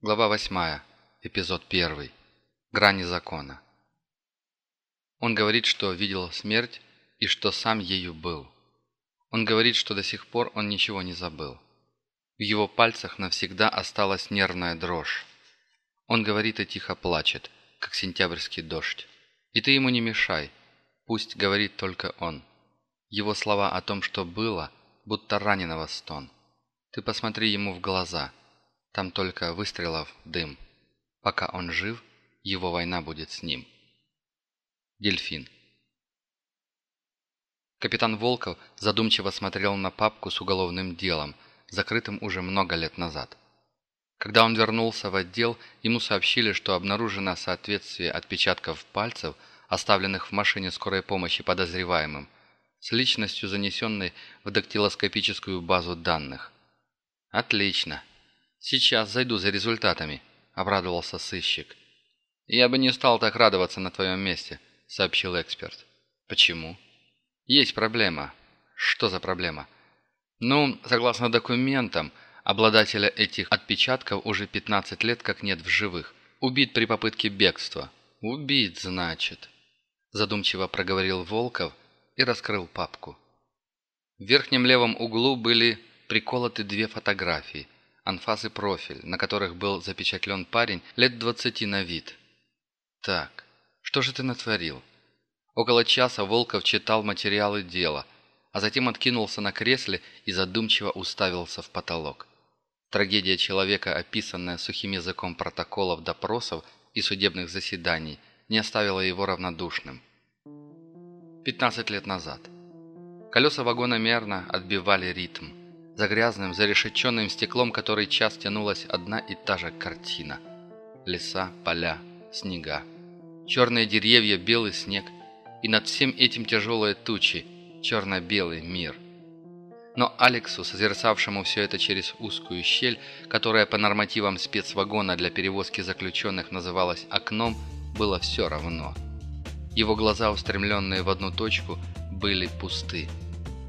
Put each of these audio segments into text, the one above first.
Глава 8. Эпизод 1. Грани закона. Он говорит, что видел смерть и что сам ею был. Он говорит, что до сих пор он ничего не забыл. В его пальцах навсегда осталась нервная дрожь. Он говорит и тихо плачет, как сентябрьский дождь. И ты ему не мешай, пусть говорит только он. Его слова о том, что было, будто раненого стон. Ты посмотри ему в глаза – там только выстрелов дым. Пока он жив, его война будет с ним. Дельфин. Капитан Волков задумчиво смотрел на папку с уголовным делом, закрытым уже много лет назад. Когда он вернулся в отдел, ему сообщили, что обнаружено соответствие отпечатков пальцев, оставленных в машине скорой помощи подозреваемым, с личностью, занесенной в дактилоскопическую базу данных. «Отлично. «Сейчас зайду за результатами», — обрадовался сыщик. «Я бы не стал так радоваться на твоем месте», — сообщил эксперт. «Почему?» «Есть проблема». «Что за проблема?» «Ну, согласно документам, обладателя этих отпечатков уже 15 лет как нет в живых. Убит при попытке бегства». «Убит, значит», — задумчиво проговорил Волков и раскрыл папку. В верхнем левом углу были приколоты две фотографии — анфас и профиль, на которых был запечатлен парень лет двадцати на вид. «Так, что же ты натворил?» Около часа Волков читал материалы дела, а затем откинулся на кресле и задумчиво уставился в потолок. Трагедия человека, описанная сухим языком протоколов допросов и судебных заседаний, не оставила его равнодушным. 15 лет назад. Колеса вагона мерно отбивали ритм. За грязным, зарешеченным стеклом, который час тянулась одна и та же картина. Леса, поля, снега. Черные деревья, белый снег. И над всем этим тяжелые тучи, черно-белый мир. Но Алексу, созерцавшему все это через узкую щель, которая по нормативам спецвагона для перевозки заключенных называлась окном, было все равно. Его глаза, устремленные в одну точку, были пусты.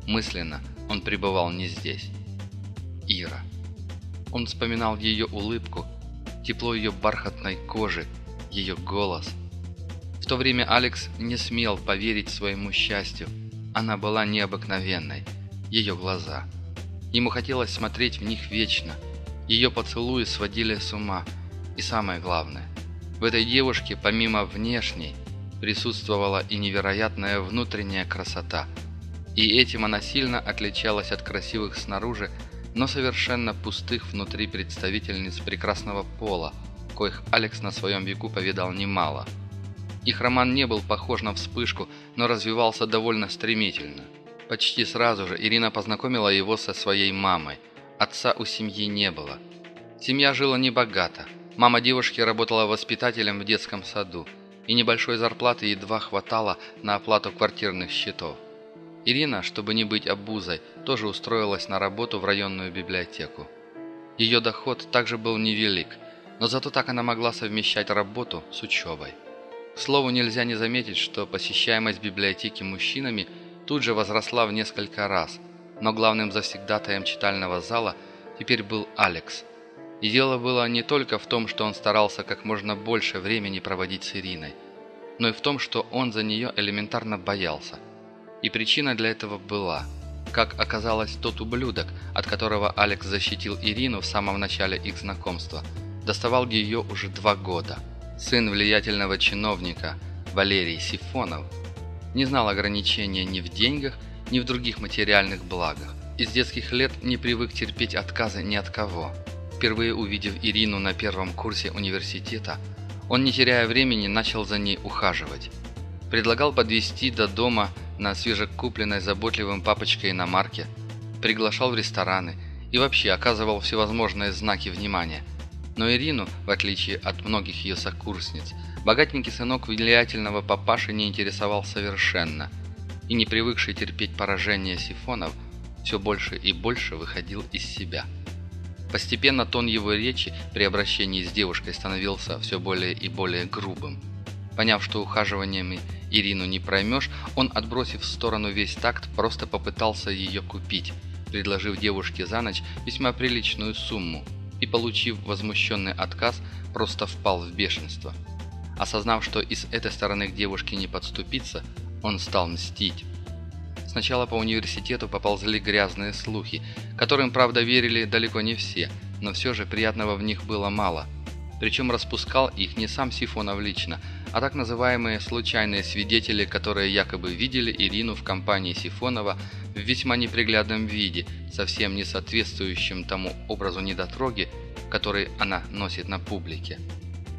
Мысленно он пребывал не здесь. Ира. Он вспоминал ее улыбку, тепло ее бархатной кожи, ее голос. В то время Алекс не смел поверить своему счастью. Она была необыкновенной. Ее глаза. Ему хотелось смотреть в них вечно. Ее поцелуи сводили с ума. И самое главное, в этой девушке, помимо внешней, присутствовала и невероятная внутренняя красота. И этим она сильно отличалась от красивых снаружи, но совершенно пустых внутри представительниц прекрасного пола, коих Алекс на своем веку повидал немало. Их роман не был похож на вспышку, но развивался довольно стремительно. Почти сразу же Ирина познакомила его со своей мамой. Отца у семьи не было. Семья жила небогато. Мама девушки работала воспитателем в детском саду, и небольшой зарплаты едва хватало на оплату квартирных счетов. Ирина, чтобы не быть обузой, тоже устроилась на работу в районную библиотеку. Ее доход также был невелик, но зато так она могла совмещать работу с учебой. К слову, нельзя не заметить, что посещаемость библиотеки мужчинами тут же возросла в несколько раз, но главным завсегдатаем читального зала теперь был Алекс. И дело было не только в том, что он старался как можно больше времени проводить с Ириной, но и в том, что он за нее элементарно боялся – и причина для этого была. Как оказалось, тот ублюдок, от которого Алекс защитил Ирину в самом начале их знакомства, доставал ее уже два года. Сын влиятельного чиновника Валерий Сифонов не знал ограничения ни в деньгах, ни в других материальных благах. Из детских лет не привык терпеть отказы ни от кого. Впервые увидев Ирину на первом курсе университета, он, не теряя времени, начал за ней ухаживать. Предлагал подвезти до дома на свежекупленной заботливым папочкой иномарке, приглашал в рестораны и вообще оказывал всевозможные знаки внимания. Но Ирину, в отличие от многих ее сокурсниц, богатенький сынок влиятельного папаши не интересовал совершенно, и не привыкший терпеть поражение сифонов, все больше и больше выходил из себя. Постепенно тон его речи при обращении с девушкой становился все более и более грубым. Поняв, что ухаживаниями Ирину не проймешь, он, отбросив в сторону весь такт, просто попытался ее купить, предложив девушке за ночь весьма приличную сумму. и, получив возмущенный отказ, просто впал в бешенство. Осознав, что из этой стороны к девушке не подступиться, он стал мстить. Сначала по университету поползли грязные слухи, которым, правда, верили далеко не все, но все же приятного в них было мало. Причем распускал их не сам Сифонов лично, а так называемые случайные свидетели, которые якобы видели Ирину в компании Сифонова в весьма неприглядном виде, совсем не соответствующем тому образу недотроги, который она носит на публике.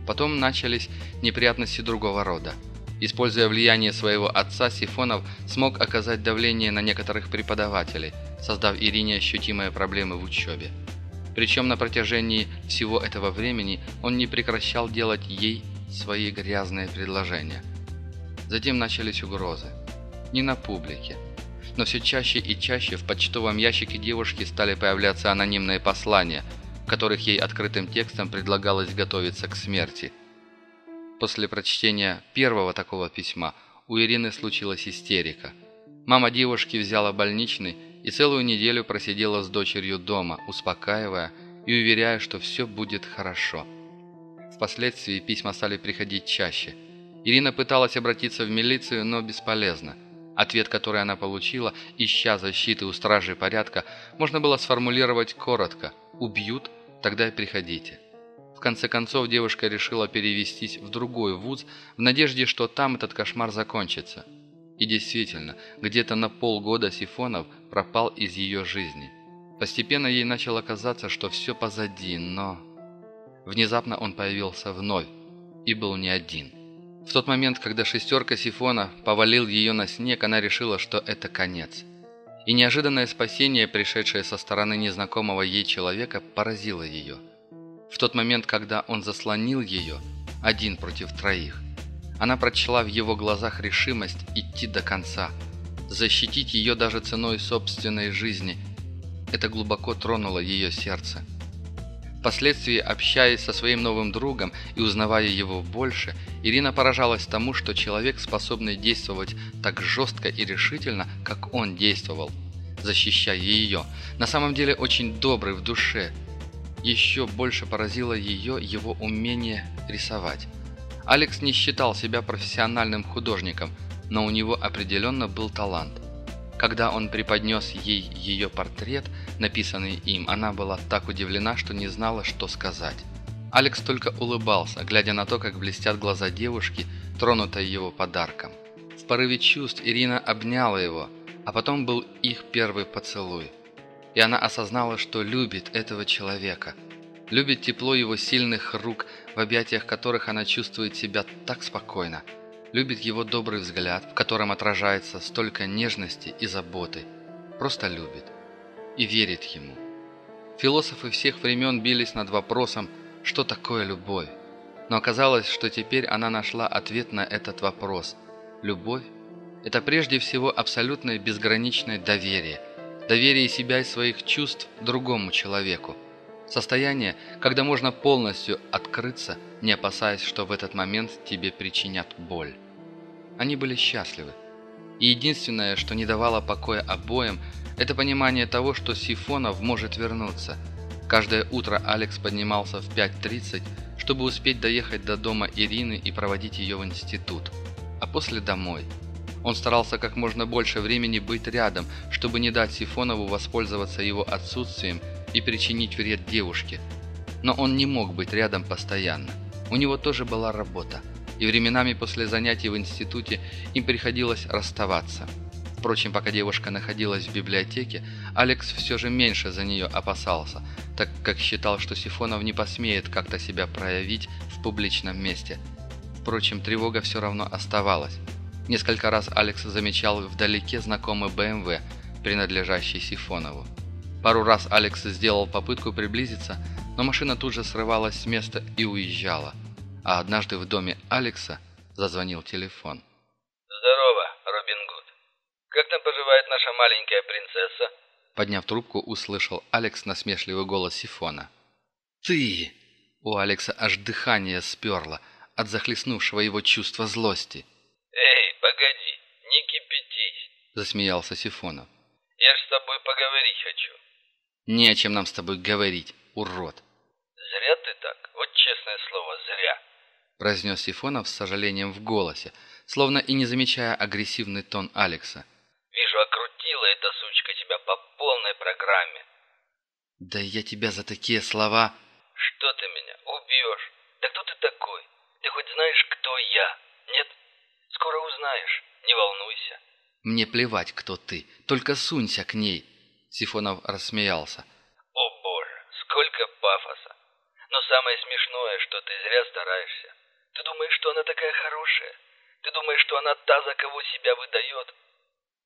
Потом начались неприятности другого рода. Используя влияние своего отца, Сифонов смог оказать давление на некоторых преподавателей, создав Ирине ощутимые проблемы в учебе. Причем на протяжении всего этого времени он не прекращал делать ей свои грязные предложения. Затем начались угрозы. Не на публике. Но все чаще и чаще в почтовом ящике девушки стали появляться анонимные послания, в которых ей открытым текстом предлагалось готовиться к смерти. После прочтения первого такого письма у Ирины случилась истерика. Мама девушки взяла больничный и целую неделю просидела с дочерью дома, успокаивая и уверяя, что все будет хорошо. Впоследствии письма стали приходить чаще. Ирина пыталась обратиться в милицию, но бесполезно. Ответ, который она получила, ища защиты у стражей порядка, можно было сформулировать коротко «Убьют? Тогда и приходите». В конце концов, девушка решила перевестись в другой вуз в надежде, что там этот кошмар закончится. И действительно, где-то на полгода Сифонов пропал из ее жизни. Постепенно ей начало казаться, что все позади, но... Внезапно он появился вновь и был не один. В тот момент, когда шестерка сифона повалил ее на снег, она решила, что это конец. И неожиданное спасение, пришедшее со стороны незнакомого ей человека, поразило ее. В тот момент, когда он заслонил ее, один против троих, она прочла в его глазах решимость идти до конца, защитить ее даже ценой собственной жизни. Это глубоко тронуло ее сердце. Впоследствии, общаясь со своим новым другом и узнавая его больше, Ирина поражалась тому, что человек, способный действовать так жестко и решительно, как он действовал, защищая ее, на самом деле очень добрый в душе. Еще больше поразило ее его умение рисовать. Алекс не считал себя профессиональным художником, но у него определенно был талант – когда он преподнес ей ее портрет, написанный им, она была так удивлена, что не знала, что сказать. Алекс только улыбался, глядя на то, как блестят глаза девушки, тронутой его подарком. В порыве чувств Ирина обняла его, а потом был их первый поцелуй. И она осознала, что любит этого человека. Любит тепло его сильных рук, в объятиях которых она чувствует себя так спокойно – Любит его добрый взгляд, в котором отражается столько нежности и заботы. Просто любит. И верит ему. Философы всех времен бились над вопросом, что такое любовь. Но оказалось, что теперь она нашла ответ на этот вопрос. Любовь – это прежде всего абсолютное безграничное доверие. Доверие себя и своих чувств другому человеку. Состояние, когда можно полностью открыться, не опасаясь, что в этот момент тебе причинят боль. Они были счастливы. И единственное, что не давало покоя обоим, это понимание того, что Сифонов может вернуться. Каждое утро Алекс поднимался в 5.30, чтобы успеть доехать до дома Ирины и проводить ее в институт. А после домой. Он старался как можно больше времени быть рядом, чтобы не дать Сифонову воспользоваться его отсутствием и причинить вред девушке. Но он не мог быть рядом постоянно. У него тоже была работа и временами после занятий в институте им приходилось расставаться. Впрочем, пока девушка находилась в библиотеке, Алекс все же меньше за нее опасался, так как считал, что Сифонов не посмеет как-то себя проявить в публичном месте. Впрочем, тревога все равно оставалась. Несколько раз Алекс замечал вдалеке знакомый БМВ, принадлежащий Сифонову. Пару раз Алекс сделал попытку приблизиться, но машина тут же срывалась с места и уезжала а однажды в доме Алекса зазвонил телефон. «Здорово, Робин Гуд. Как там поживает наша маленькая принцесса?» Подняв трубку, услышал Алекс насмешливый голос Сифона. «Ты!» У Алекса аж дыхание сперло от захлестнувшего его чувства злости. «Эй, погоди, не кипятись!» Засмеялся Сифонов. «Я ж с тобой поговорить хочу». «Не о чем нам с тобой говорить, урод!» ты так. Вот честное слово, зря!» Произнес Сифонов с сожалением в голосе, словно и не замечая агрессивный тон Алекса. «Вижу, окрутила эта сучка тебя по полной программе». «Да я тебя за такие слова...» «Что ты меня, убьешь? Да кто ты такой? Ты хоть знаешь, кто я? Нет? Скоро узнаешь, не волнуйся». «Мне плевать, кто ты, только сунься к ней!» Сифонов рассмеялся. «О боже, сколько пафоса! Но самое смешное, что ты зря стараешься. Ты думаешь, что она такая хорошая? Ты думаешь, что она та, за кого себя выдает?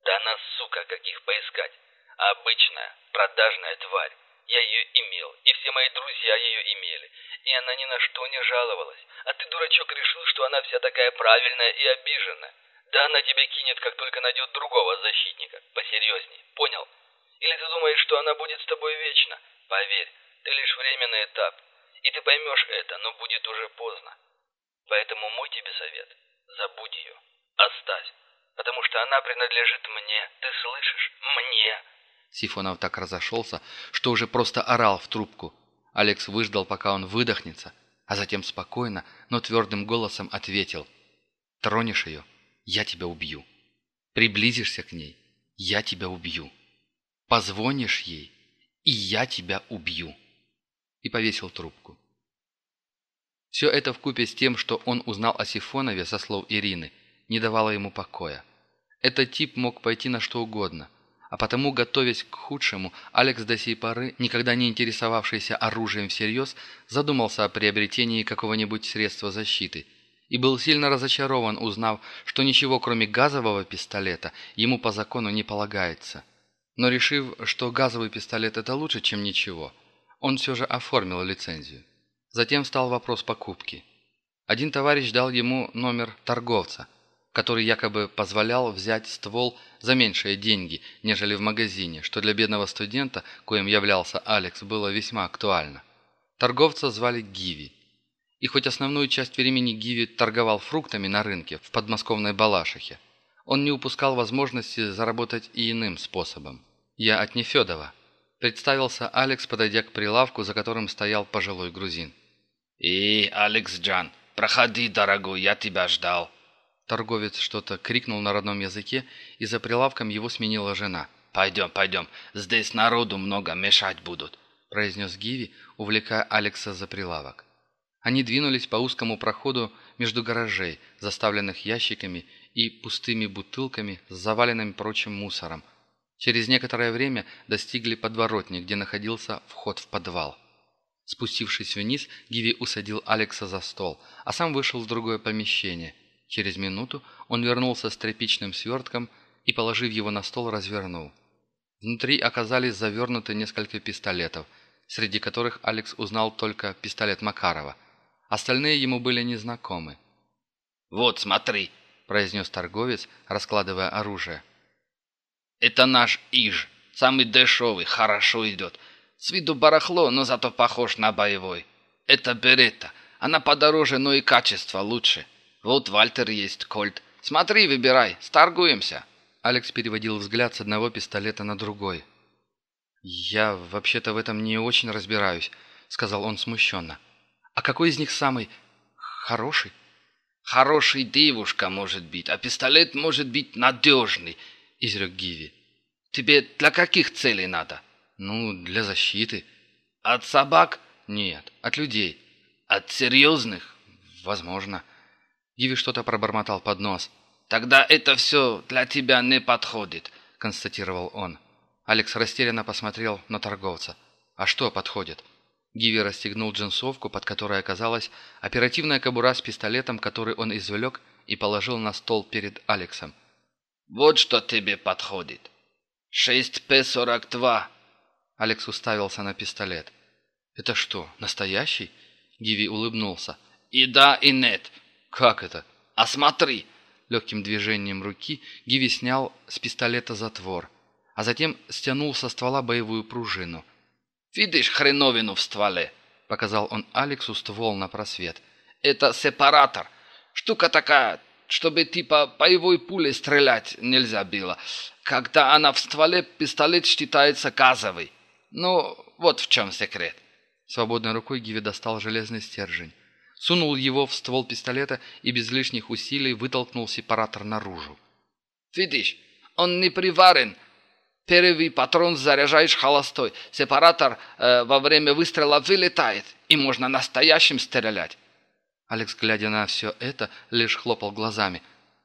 Да она, сука, каких поискать. Обычная, продажная тварь. Я ее имел, и все мои друзья ее имели. И она ни на что не жаловалась. А ты, дурачок, решил, что она вся такая правильная и обиженная. Да она тебя кинет, как только найдет другого защитника. Посерьезней, понял? Или ты думаешь, что она будет с тобой вечно? Поверь, ты лишь временный этап. И ты поймешь это, но будет уже поздно. Поэтому мой тебе совет – забудь ее, оставь, потому что она принадлежит мне, ты слышишь? Мне!» Сифонов так разошелся, что уже просто орал в трубку. Алекс выждал, пока он выдохнется, а затем спокойно, но твердым голосом ответил. «Тронешь ее, я тебя убью. Приблизишься к ней, я тебя убью. Позвонишь ей, и я тебя убью». И повесил трубку. Все это вкупе с тем, что он узнал о Сифонове со слов Ирины, не давало ему покоя. Этот тип мог пойти на что угодно, а потому, готовясь к худшему, Алекс до сей поры, никогда не интересовавшийся оружием всерьез, задумался о приобретении какого-нибудь средства защиты и был сильно разочарован, узнав, что ничего кроме газового пистолета ему по закону не полагается. Но решив, что газовый пистолет – это лучше, чем ничего, он все же оформил лицензию. Затем встал вопрос покупки. Один товарищ дал ему номер торговца, который якобы позволял взять ствол за меньшие деньги, нежели в магазине, что для бедного студента, коим являлся Алекс, было весьма актуально. Торговца звали Гиви. И хоть основную часть времени Гиви торговал фруктами на рынке в подмосковной Балашихе, он не упускал возможности заработать и иным способом. «Я от Нефедова», – представился Алекс, подойдя к прилавку, за которым стоял пожилой грузин. «И, Алекс Джан, проходи, дорогой, я тебя ждал». Торговец что-то крикнул на родном языке, и за прилавком его сменила жена. «Пойдем, пойдем, здесь народу много, мешать будут», произнес Гиви, увлекая Алекса за прилавок. Они двинулись по узкому проходу между гаражей, заставленных ящиками и пустыми бутылками с заваленным прочим мусором. Через некоторое время достигли подворотни, где находился вход в подвал. Спустившись вниз, Гиви усадил Алекса за стол, а сам вышел в другое помещение. Через минуту он вернулся с тряпичным свертком и, положив его на стол, развернул. Внутри оказались завернуты несколько пистолетов, среди которых Алекс узнал только пистолет Макарова. Остальные ему были незнакомы. «Вот, смотри», – произнес торговец, раскладывая оружие. «Это наш Иж, самый дешевый, хорошо идет. С виду барахло, но зато похож на боевой. Это Беретта. Она подороже, но и качество лучше. Вот Вальтер есть, Кольт. Смотри, выбирай, сторгуемся». Алекс переводил взгляд с одного пистолета на другой. «Я вообще-то в этом не очень разбираюсь», — сказал он смущенно. «А какой из них самый хороший?» «Хороший девушка может быть, а пистолет может быть надежный», — изрек Гиви. «Тебе для каких целей надо?» «Ну, для защиты». «От собак?» «Нет, от людей». «От серьезных?» «Возможно». Гиви что-то пробормотал под нос. «Тогда это все для тебя не подходит», — констатировал он. Алекс растерянно посмотрел на торговца. «А что подходит?» Гиви расстегнул джинсовку, под которой оказалась оперативная кобура с пистолетом, который он извлек и положил на стол перед Алексом. «Вот что тебе подходит. 6П-42 Алекс уставился на пистолет. «Это что, настоящий?» Гиви улыбнулся. «И да, и нет». «Как это?» «А смотри!» Легким движением руки Гиви снял с пистолета затвор, а затем стянул со ствола боевую пружину. «Видишь хреновину в стволе?» Показал он Алексу ствол на просвет. «Это сепаратор. Штука такая, чтобы типа боевой пулей стрелять нельзя было. Когда она в стволе, пистолет считается газовый. Ну, вот в чем секрет. Свободной рукой Гиви достал железный стержень. Сунул его в ствол пистолета и без лишних усилий вытолкнул сепаратор наружу. «Видишь, он не приварен. Первый патрон заряжаешь холостой. Сепаратор э, во время выстрела вылетает, и можно настоящим стрелять». Алекс, глядя на все это, лишь хлопал глазами.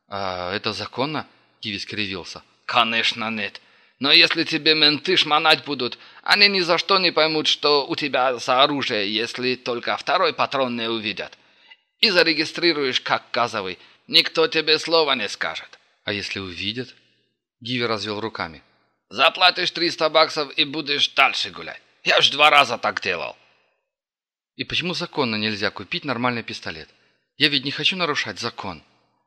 «А это законно?» – Гиви скривился. «Конечно нет. Но если тебе менты шмонать будут, они ни за что не поймут, что у тебя за оружие, если только второй патрон не увидят. И зарегистрируешь как газовый. Никто тебе слова не скажет. А если увидят? Гиви развел руками. Заплатишь 300 баксов и будешь дальше гулять. Я ж два раза так делал. И почему законно нельзя купить нормальный пистолет? Я ведь не хочу нарушать закон.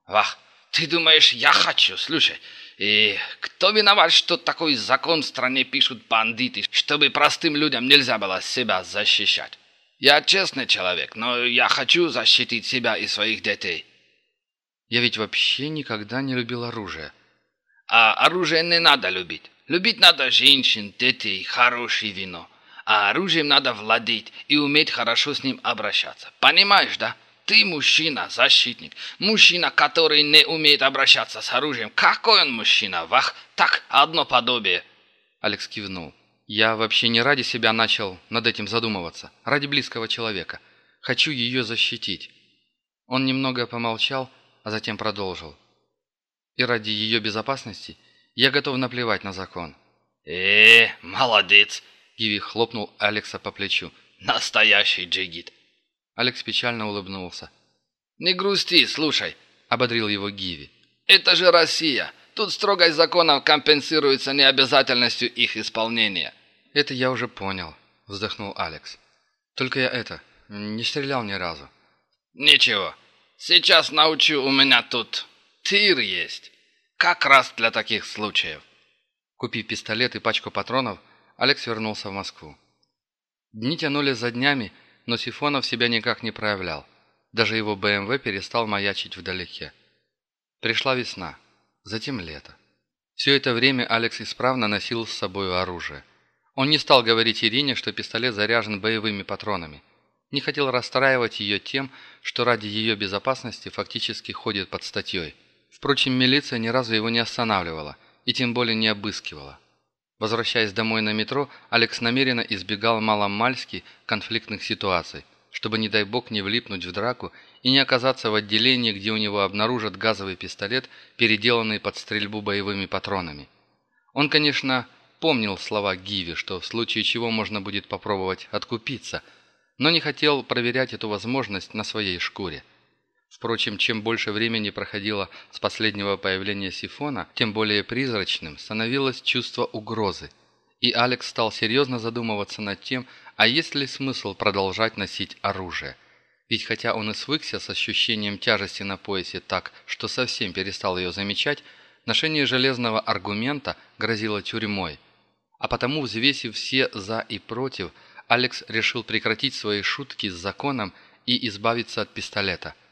Вах, ты думаешь, я хочу? Слушай, и кто виноват, что такой закон в стране пишут бандиты, чтобы простым людям нельзя было себя защищать? Я честный человек, но я хочу защитить себя и своих детей. Я ведь вообще никогда не любил оружие. А оружие не надо любить. Любить надо женщин, детей, хорошее вино. А оружием надо владеть и уметь хорошо с ним обращаться. Понимаешь, да? Ты мужчина, защитник. Мужчина, который не умеет обращаться с оружием. Какой он мужчина? Вах, так, одно подобие. Алекс кивнул. Я вообще не ради себя начал над этим задумываться. Ради близкого человека. Хочу ее защитить. Он немного помолчал, а затем продолжил. И ради ее безопасности я готов наплевать на закон. э молодец!» Гиви хлопнул Алекса по плечу. «Настоящий джигит!» Алекс печально улыбнулся. «Не грусти, слушай», — ободрил его Гиви. «Это же Россия. Тут строгость законов компенсируется необязательностью их исполнения». «Это я уже понял», — вздохнул Алекс. «Только я это, не стрелял ни разу». «Ничего. Сейчас научу, у меня тут тир есть. Как раз для таких случаев». Купив пистолет и пачку патронов, Алекс вернулся в Москву. Дни тянули за днями, но Сифонов себя никак не проявлял. Даже его БМВ перестал маячить вдалеке. Пришла весна, затем лето. Все это время Алекс исправно носил с собой оружие. Он не стал говорить Ирине, что пистолет заряжен боевыми патронами. Не хотел расстраивать ее тем, что ради ее безопасности фактически ходит под статьей. Впрочем, милиция ни разу его не останавливала и тем более не обыскивала. Возвращаясь домой на метро, Алекс намеренно избегал маломальски конфликтных ситуаций, чтобы, не дай бог, не влипнуть в драку и не оказаться в отделении, где у него обнаружат газовый пистолет, переделанный под стрельбу боевыми патронами. Он, конечно, помнил слова Гиви, что в случае чего можно будет попробовать откупиться, но не хотел проверять эту возможность на своей шкуре. Впрочем, чем больше времени проходило с последнего появления сифона, тем более призрачным становилось чувство угрозы. И Алекс стал серьезно задумываться над тем, а есть ли смысл продолжать носить оружие. Ведь хотя он и свыкся с ощущением тяжести на поясе так, что совсем перестал ее замечать, ношение железного аргумента грозило тюрьмой. А потому, взвесив все «за» и «против», Алекс решил прекратить свои шутки с законом и избавиться от пистолета –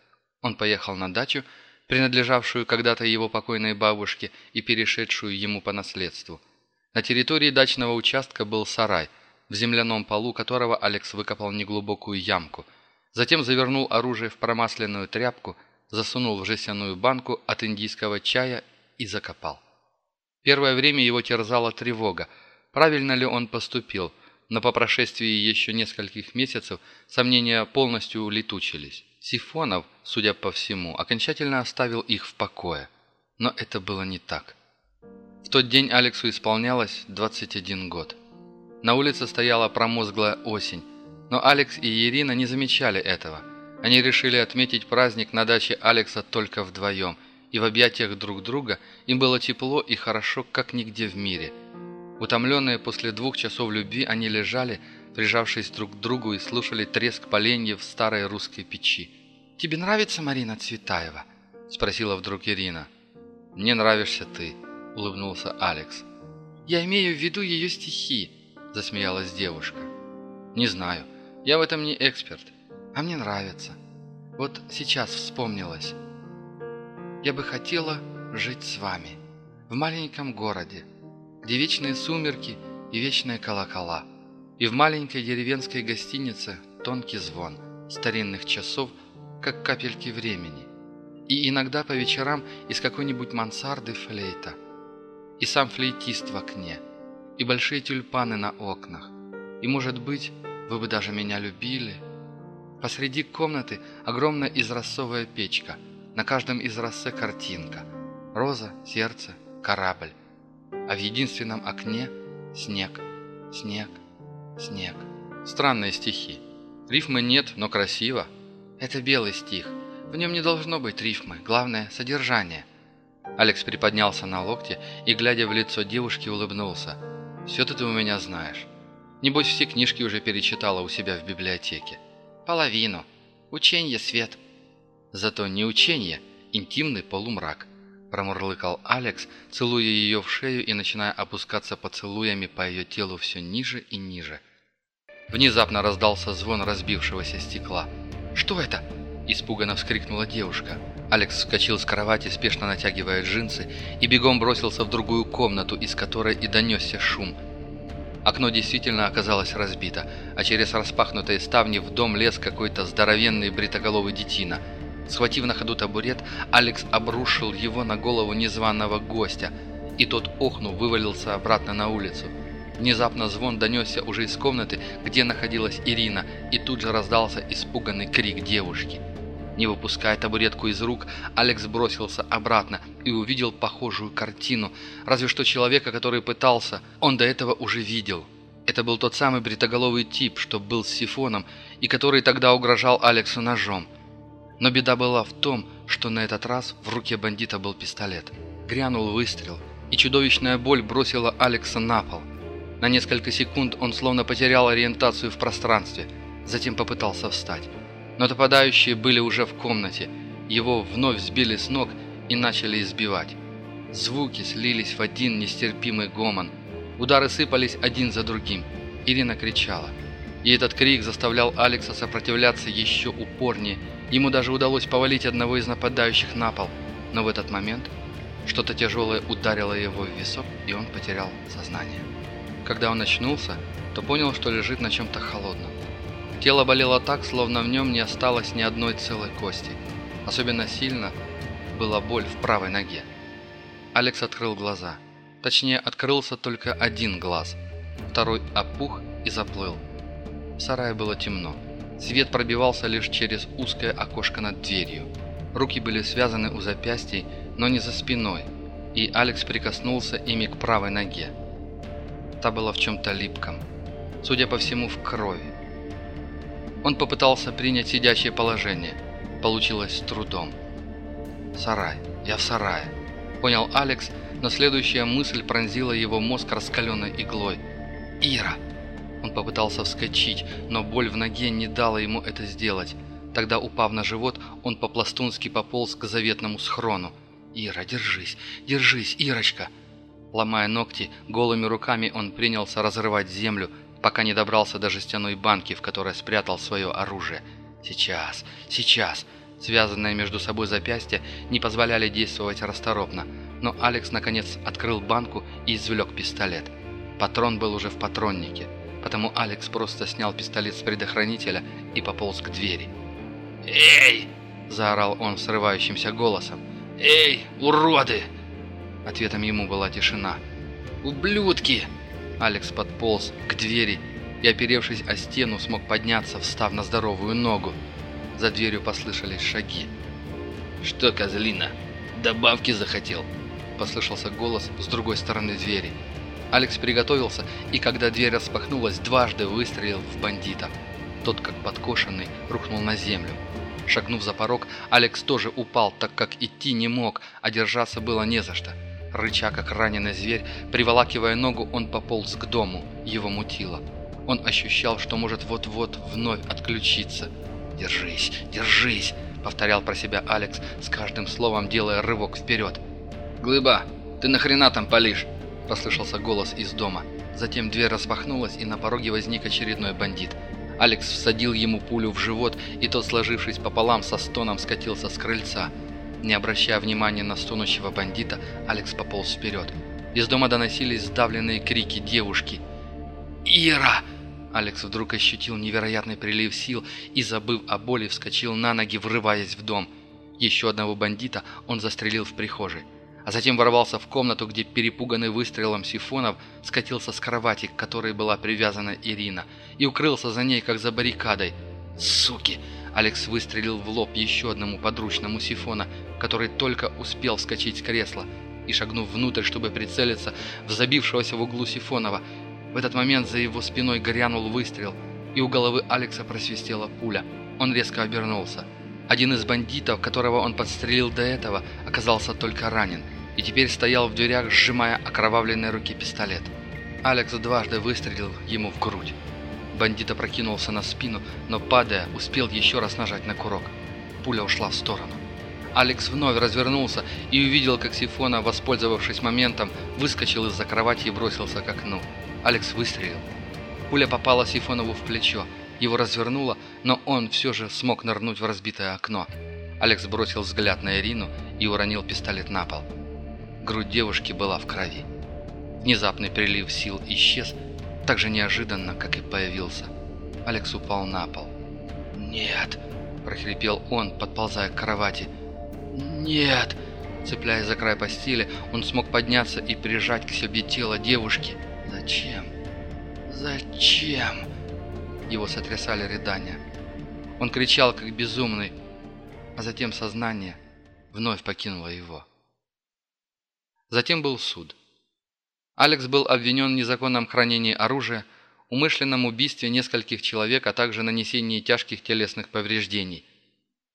он поехал на дачу, принадлежавшую когда-то его покойной бабушке и перешедшую ему по наследству. На территории дачного участка был сарай, в земляном полу которого Алекс выкопал неглубокую ямку. Затем завернул оружие в промасленную тряпку, засунул в жестяную банку от индийского чая и закопал. Первое время его терзала тревога. Правильно ли он поступил? Но по прошествии еще нескольких месяцев сомнения полностью улетучились. Сифонов, судя по всему, окончательно оставил их в покое. Но это было не так. В тот день Алексу исполнялось 21 год. На улице стояла промозглая осень, но Алекс и Ирина не замечали этого. Они решили отметить праздник на даче Алекса только вдвоем, и в объятиях друг друга им было тепло и хорошо, как нигде в мире. Утомленные после двух часов любви они лежали, прижавшись друг к другу и слушали треск поленьев в старой русской печи. «Тебе нравится Марина Цветаева?» – спросила вдруг Ирина. «Мне нравишься ты», – улыбнулся Алекс. «Я имею в виду ее стихи», – засмеялась девушка. «Не знаю. Я в этом не эксперт. А мне нравится. Вот сейчас вспомнилось. Я бы хотела жить с вами. В маленьком городе, где вечные сумерки и вечные колокола И в маленькой деревенской гостинице тонкий звон старинных часов, как капельки времени. И иногда по вечерам из какой-нибудь мансарды флейта. И сам флейтист в окне. И большие тюльпаны на окнах. И, может быть, вы бы даже меня любили. Посреди комнаты огромная израсцовая печка. На каждом изразце картинка. Роза, сердце, корабль. А в единственном окне снег, снег, снег. Странные стихи. Рифмы нет, но красиво. Это белый стих. В нем не должно быть рифмы. Главное – содержание. Алекс приподнялся на локте и, глядя в лицо девушки, улыбнулся. «Все ты, ты у меня знаешь. Небось, все книжки уже перечитала у себя в библиотеке. Половину. Ученье, свет. Зато не ученье, интимный полумрак. Промурлыкал Алекс, целуя ее в шею и начиная опускаться поцелуями по ее телу все ниже и ниже. Внезапно раздался звон разбившегося стекла. «Что это?» – испуганно вскрикнула девушка. Алекс вскочил с кровати, спешно натягивая джинсы, и бегом бросился в другую комнату, из которой и донесся шум – Окно действительно оказалось разбито, а через распахнутые ставни в дом лез какой-то здоровенный бритоголовый детина. Схватив на ходу табурет, Алекс обрушил его на голову незваного гостя, и тот, охнув, вывалился обратно на улицу. Внезапно звон донесся уже из комнаты, где находилась Ирина, и тут же раздался испуганный крик девушки – не выпуская табуретку из рук, Алекс бросился обратно и увидел похожую картину, разве что человека, который пытался, он до этого уже видел. Это был тот самый бритоголовый тип, что был с сифоном и который тогда угрожал Алексу ножом. Но беда была в том, что на этот раз в руке бандита был пистолет. Грянул выстрел, и чудовищная боль бросила Алекса на пол. На несколько секунд он словно потерял ориентацию в пространстве, затем попытался встать но нападающие были уже в комнате. Его вновь сбили с ног и начали избивать. Звуки слились в один нестерпимый гомон. Удары сыпались один за другим. Ирина кричала. И этот крик заставлял Алекса сопротивляться еще упорнее. Ему даже удалось повалить одного из нападающих на пол. Но в этот момент что-то тяжелое ударило его в висок, и он потерял сознание. Когда он очнулся, то понял, что лежит на чем-то холодном. Тело болело так, словно в нем не осталось ни одной целой кости. Особенно сильно была боль в правой ноге. Алекс открыл глаза. Точнее, открылся только один глаз. Второй опух и заплыл. В сарае было темно. Свет пробивался лишь через узкое окошко над дверью. Руки были связаны у запястий, но не за спиной, и Алекс прикоснулся ими к правой ноге. Та была в чем-то липком. Судя по всему, в крови. Он попытался принять сидящее положение. Получилось с трудом. «Сарай. Я в сарае», — понял Алекс, но следующая мысль пронзила его мозг раскаленной иглой. «Ира!» Он попытался вскочить, но боль в ноге не дала ему это сделать. Тогда, упав на живот, он по-пластунски пополз к заветному схрону. «Ира, держись! Держись, Ирочка!» Ломая ногти, голыми руками он принялся разрывать землю, пока не добрался до жестяной банки, в которой спрятал свое оружие. Сейчас, сейчас. Связанные между собой запястья не позволяли действовать расторопно, но Алекс наконец открыл банку и извлек пистолет. Патрон был уже в патроннике, потому Алекс просто снял пистолет с предохранителя и пополз к двери. «Эй!» – заорал он срывающимся голосом. «Эй, уроды!» Ответом ему была тишина. «Ублюдки!» Алекс подполз к двери и, оперевшись о стену, смог подняться, встав на здоровую ногу. За дверью послышались шаги. «Что, козлина, добавки захотел?» Послышался голос с другой стороны двери. Алекс приготовился, и когда дверь распахнулась, дважды выстрелил в бандита. Тот, как подкошенный, рухнул на землю. Шагнув за порог, Алекс тоже упал, так как идти не мог, а держаться было не за что. Рыча, как раненый зверь, приволакивая ногу, он пополз к дому, его мутило. Он ощущал, что может вот-вот вновь отключиться. «Держись, держись!» — повторял про себя Алекс, с каждым словом делая рывок вперед. «Глыба, ты нахрена там палишь?» — послышался голос из дома. Затем дверь распахнулась, и на пороге возник очередной бандит. Алекс всадил ему пулю в живот, и тот, сложившись пополам, со стоном скатился с крыльца. Не обращая внимания на стонущего бандита, Алекс пополз вперед. Из дома доносились сдавленные крики девушки. «Ира!» Алекс вдруг ощутил невероятный прилив сил и, забыв о боли, вскочил на ноги, врываясь в дом. Еще одного бандита он застрелил в прихожей. А затем ворвался в комнату, где перепуганный выстрелом сифонов скатился с кровати, к которой была привязана Ирина, и укрылся за ней, как за баррикадой. «Суки!» Алекс выстрелил в лоб еще одному подручному сифона, который только успел вскочить с кресла, и, шагнув внутрь, чтобы прицелиться в забившегося в углу Сифонова, в этот момент за его спиной горянул выстрел, и у головы Алекса просвистела пуля. Он резко обернулся. Один из бандитов, которого он подстрелил до этого, оказался только ранен, и теперь стоял в дверях, сжимая окровавленной руки пистолет. Алекс дважды выстрелил ему в грудь. Бандит опрокинулся на спину, но, падая, успел еще раз нажать на курок. Пуля ушла в сторону. Алекс вновь развернулся и увидел, как Сифона, воспользовавшись моментом, выскочил из-за кровати и бросился к окну. Алекс выстрелил. Пуля попала Сифонову в плечо. Его развернуло, но он все же смог нырнуть в разбитое окно. Алекс бросил взгляд на Ирину и уронил пистолет на пол. Грудь девушки была в крови. Внезапный прилив сил исчез, так же неожиданно, как и появился. Алекс упал на пол. «Нет!» – прохрипел он, подползая к кровати. «Нет!» Цепляясь за край постели, он смог подняться и прижать к себе тело девушки. «Зачем? Зачем?» Его сотрясали рыдания. Он кричал, как безумный, а затем сознание вновь покинуло его. Затем был суд. Алекс был обвинен в незаконном хранении оружия, умышленном убийстве нескольких человек, а также нанесении тяжких телесных повреждений.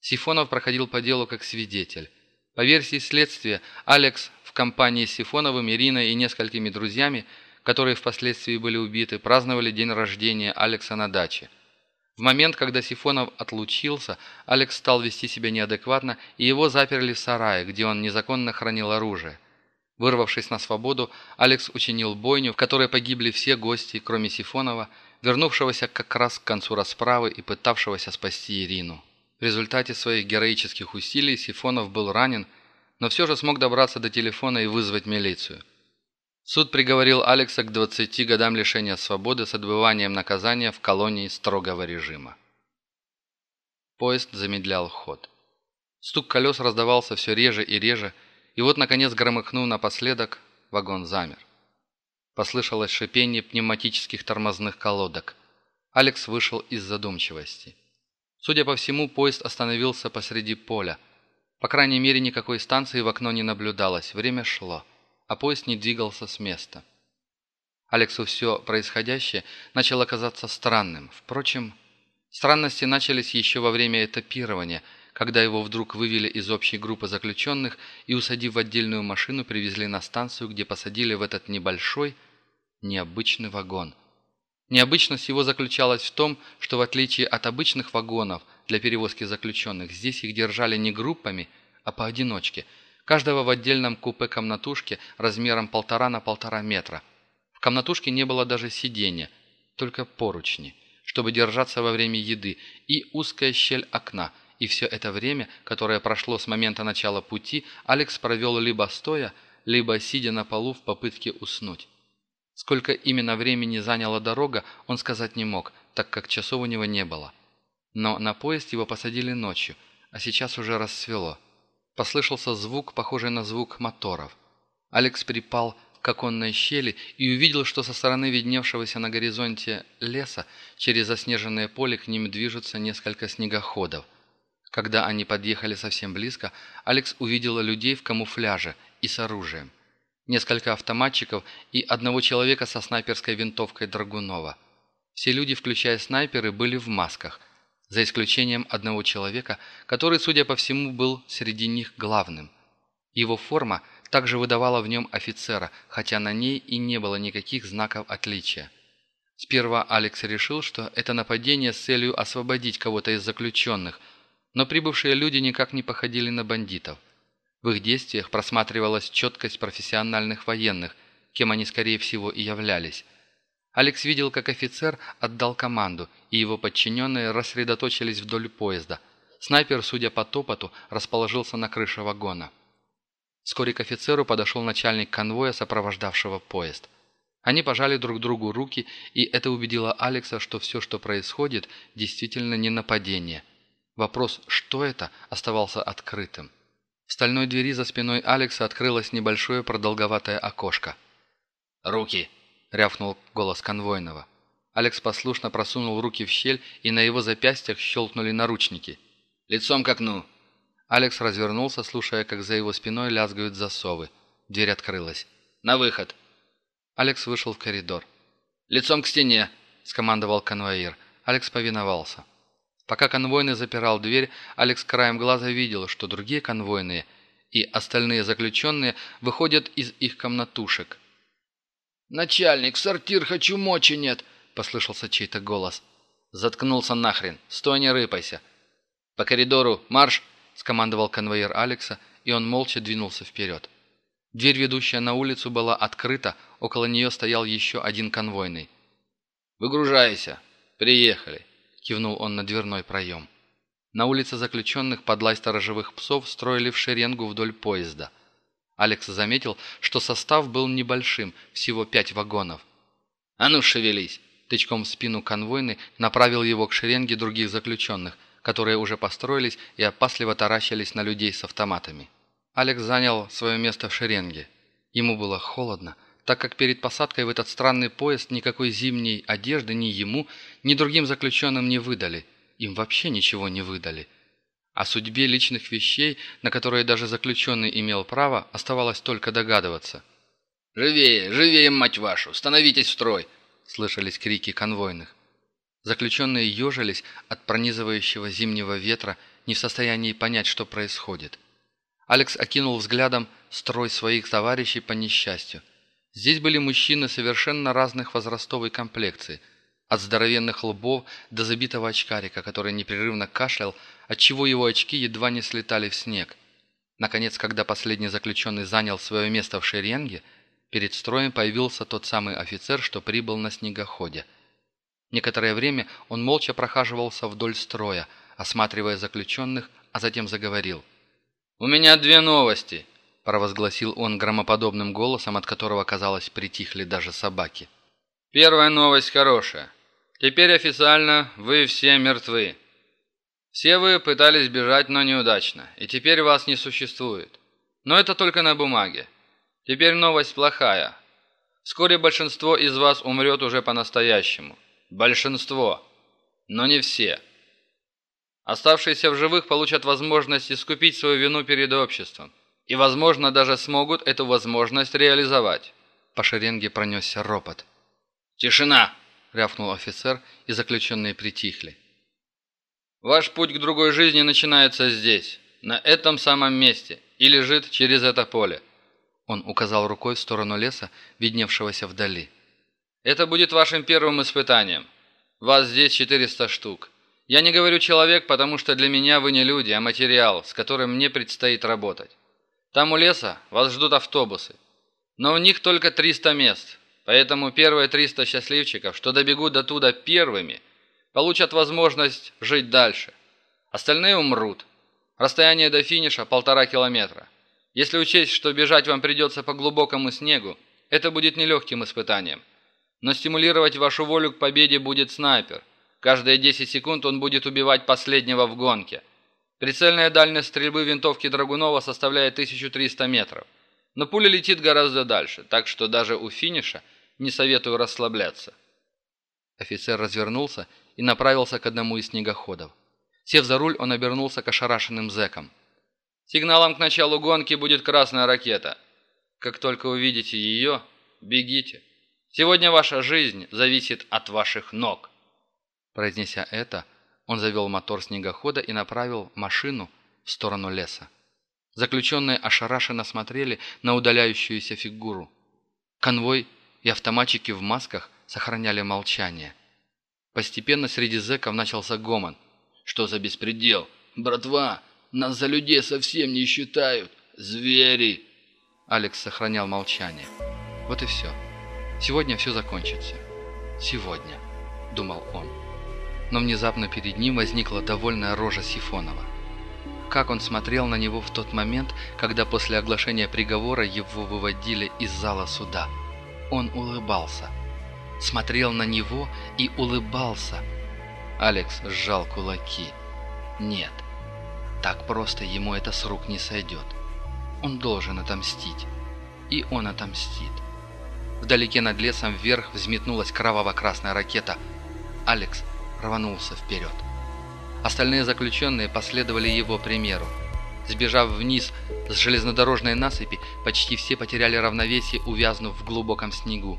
Сифонов проходил по делу как свидетель. По версии следствия, Алекс в компании с Сифоновым, Ириной и несколькими друзьями, которые впоследствии были убиты, праздновали день рождения Алекса на даче. В момент, когда Сифонов отлучился, Алекс стал вести себя неадекватно, и его заперли в сарае, где он незаконно хранил оружие. Вырвавшись на свободу, Алекс учинил бойню, в которой погибли все гости, кроме Сифонова, вернувшегося как раз к концу расправы и пытавшегося спасти Ирину. В результате своих героических усилий Сифонов был ранен, но все же смог добраться до телефона и вызвать милицию. Суд приговорил Алекса к 20 годам лишения свободы с отбыванием наказания в колонии строгого режима. Поезд замедлял ход. Стук колес раздавался все реже и реже, и вот, наконец, громыхнув напоследок, вагон замер. Послышалось шипение пневматических тормозных колодок. Алекс вышел из задумчивости. Судя по всему, поезд остановился посреди поля. По крайней мере, никакой станции в окно не наблюдалось, время шло, а поезд не двигался с места. Алексу все происходящее начало казаться странным. Впрочем, странности начались еще во время этапирования – когда его вдруг вывели из общей группы заключенных и, усадив в отдельную машину, привезли на станцию, где посадили в этот небольшой, необычный вагон. Необычность его заключалась в том, что в отличие от обычных вагонов для перевозки заключенных, здесь их держали не группами, а поодиночке, каждого в отдельном купе-комнатушке размером полтора на полтора метра. В комнатушке не было даже сиденья, только поручни, чтобы держаться во время еды, и узкая щель окна – и все это время, которое прошло с момента начала пути, Алекс провел либо стоя, либо сидя на полу в попытке уснуть. Сколько именно времени заняла дорога, он сказать не мог, так как часов у него не было. Но на поезд его посадили ночью, а сейчас уже рассвело. Послышался звук, похожий на звук моторов. Алекс припал к оконной щели и увидел, что со стороны видневшегося на горизонте леса через заснеженное поле к ним движутся несколько снегоходов – когда они подъехали совсем близко, Алекс увидела людей в камуфляже и с оружием. Несколько автоматчиков и одного человека со снайперской винтовкой Драгунова. Все люди, включая снайперы, были в масках, за исключением одного человека, который, судя по всему, был среди них главным. Его форма также выдавала в нем офицера, хотя на ней и не было никаких знаков отличия. Сперва Алекс решил, что это нападение с целью освободить кого-то из заключенных – но прибывшие люди никак не походили на бандитов. В их действиях просматривалась четкость профессиональных военных, кем они, скорее всего, и являлись. Алекс видел, как офицер отдал команду, и его подчиненные рассредоточились вдоль поезда. Снайпер, судя по топоту, расположился на крыше вагона. Вскоре к офицеру подошел начальник конвоя, сопровождавшего поезд. Они пожали друг другу руки, и это убедило Алекса, что все, что происходит, действительно не нападение. Вопрос «что это?» оставался открытым. В стальной двери за спиной Алекса открылось небольшое продолговатое окошко. «Руки!» — рявкнул голос конвойного. Алекс послушно просунул руки в щель, и на его запястьях щелкнули наручники. «Лицом к окну!» Алекс развернулся, слушая, как за его спиной лязгают засовы. Дверь открылась. «На выход!» Алекс вышел в коридор. «Лицом к стене!» — скомандовал конвоир. Алекс повиновался. Пока конвойный запирал дверь, Алекс краем глаза видел, что другие конвойные и остальные заключенные выходят из их комнатушек. «Начальник, сортир хочу, мочи нет!» — послышался чей-то голос. «Заткнулся нахрен! Стой, не рыпайся!» «По коридору! Марш!» — скомандовал конвоир Алекса, и он молча двинулся вперед. Дверь, ведущая на улицу, была открыта, около нее стоял еще один конвойный. «Выгружайся! Приехали!» — кивнул он на дверной проем. На улице заключенных под лай сторожевых псов строили в шеренгу вдоль поезда. Алекс заметил, что состав был небольшим, всего пять вагонов. «А ну, шевелись!» Тычком в спину конвойный направил его к шеренге других заключенных, которые уже построились и опасливо таращились на людей с автоматами. Алекс занял свое место в шеренге. Ему было холодно, так как перед посадкой в этот странный поезд никакой зимней одежды ни ему, ни другим заключенным не выдали. Им вообще ничего не выдали. О судьбе личных вещей, на которые даже заключенный имел право, оставалось только догадываться. «Живее, живее, мать вашу! Становитесь в строй!» – слышались крики конвойных. Заключенные ежились от пронизывающего зимнего ветра, не в состоянии понять, что происходит. Алекс окинул взглядом строй своих товарищей по несчастью. Здесь были мужчины совершенно разных возрастов и комплекций, от здоровенных лбов до забитого очкарика, который непрерывно кашлял, отчего его очки едва не слетали в снег. Наконец, когда последний заключенный занял свое место в шеренге, перед строем появился тот самый офицер, что прибыл на снегоходе. Некоторое время он молча прохаживался вдоль строя, осматривая заключенных, а затем заговорил – «У меня две новости», – провозгласил он громоподобным голосом, от которого, казалось, притихли даже собаки. «Первая новость хорошая. Теперь официально вы все мертвы. Все вы пытались бежать, но неудачно, и теперь вас не существует. Но это только на бумаге. Теперь новость плохая. Вскоре большинство из вас умрет уже по-настоящему. Большинство. Но не все. Оставшиеся в живых получат возможность искупить свою вину перед обществом. И, возможно, даже смогут эту возможность реализовать. По шеренге пронесся ропот. «Тишина!» — рявкнул офицер, и заключенные притихли. «Ваш путь к другой жизни начинается здесь, на этом самом месте, и лежит через это поле». Он указал рукой в сторону леса, видневшегося вдали. «Это будет вашим первым испытанием. Вас здесь 400 штук. Я не говорю «человек», потому что для меня вы не люди, а материал, с которым мне предстоит работать. Там у леса вас ждут автобусы. Но в них только 300 мест, поэтому первые 300 счастливчиков, что добегут до туда первыми, получат возможность жить дальше. Остальные умрут. Расстояние до финиша – полтора километра. Если учесть, что бежать вам придется по глубокому снегу, это будет нелегким испытанием. Но стимулировать вашу волю к победе будет снайпер – Каждые 10 секунд он будет убивать последнего в гонке. Прицельная дальность стрельбы винтовки Драгунова составляет 1300 метров. Но пуля летит гораздо дальше, так что даже у финиша не советую расслабляться. Офицер развернулся и направился к одному из снегоходов. Сев за руль, он обернулся к ошарашенным зэкам. «Сигналом к началу гонки будет красная ракета. Как только увидите ее, бегите. Сегодня ваша жизнь зависит от ваших ног». Произнеся это, он завел мотор снегохода и направил машину в сторону леса. Заключенные ошарашенно смотрели на удаляющуюся фигуру. Конвой и автоматчики в масках сохраняли молчание. Постепенно среди зэков начался гомон. «Что за беспредел? Братва, нас за людей совсем не считают! Звери!» Алекс сохранял молчание. Вот и все. Сегодня все закончится. Сегодня, думал он но внезапно перед ним возникла довольная рожа Сифонова. Как он смотрел на него в тот момент, когда после оглашения приговора его выводили из зала суда. Он улыбался. Смотрел на него и улыбался. Алекс сжал кулаки. Нет, так просто ему это с рук не сойдет. Он должен отомстить. И он отомстит. Вдалеке над лесом вверх взметнулась кроваво-красная ракета. Алекс рванулся вперед. Остальные заключенные последовали его примеру. Сбежав вниз с железнодорожной насыпи, почти все потеряли равновесие, увязнув в глубоком снегу.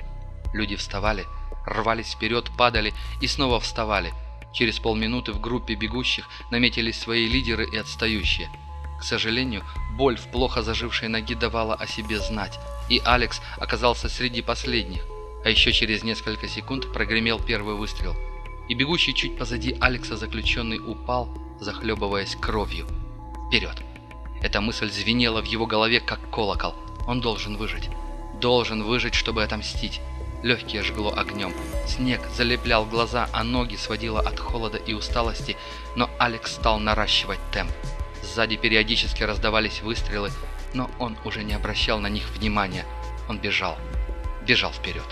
Люди вставали, рвались вперед, падали и снова вставали. Через полминуты в группе бегущих наметились свои лидеры и отстающие. К сожалению, боль в плохо зажившей ноге давала о себе знать, и Алекс оказался среди последних. А еще через несколько секунд прогремел первый выстрел. И бегущий чуть позади Алекса заключенный упал, захлебываясь кровью. Вперед! Эта мысль звенела в его голове, как колокол. Он должен выжить. Должен выжить, чтобы отомстить. Легкие жгло огнем. Снег залеплял глаза, а ноги сводило от холода и усталости, но Алекс стал наращивать темп. Сзади периодически раздавались выстрелы, но он уже не обращал на них внимания. Он бежал. Бежал вперед.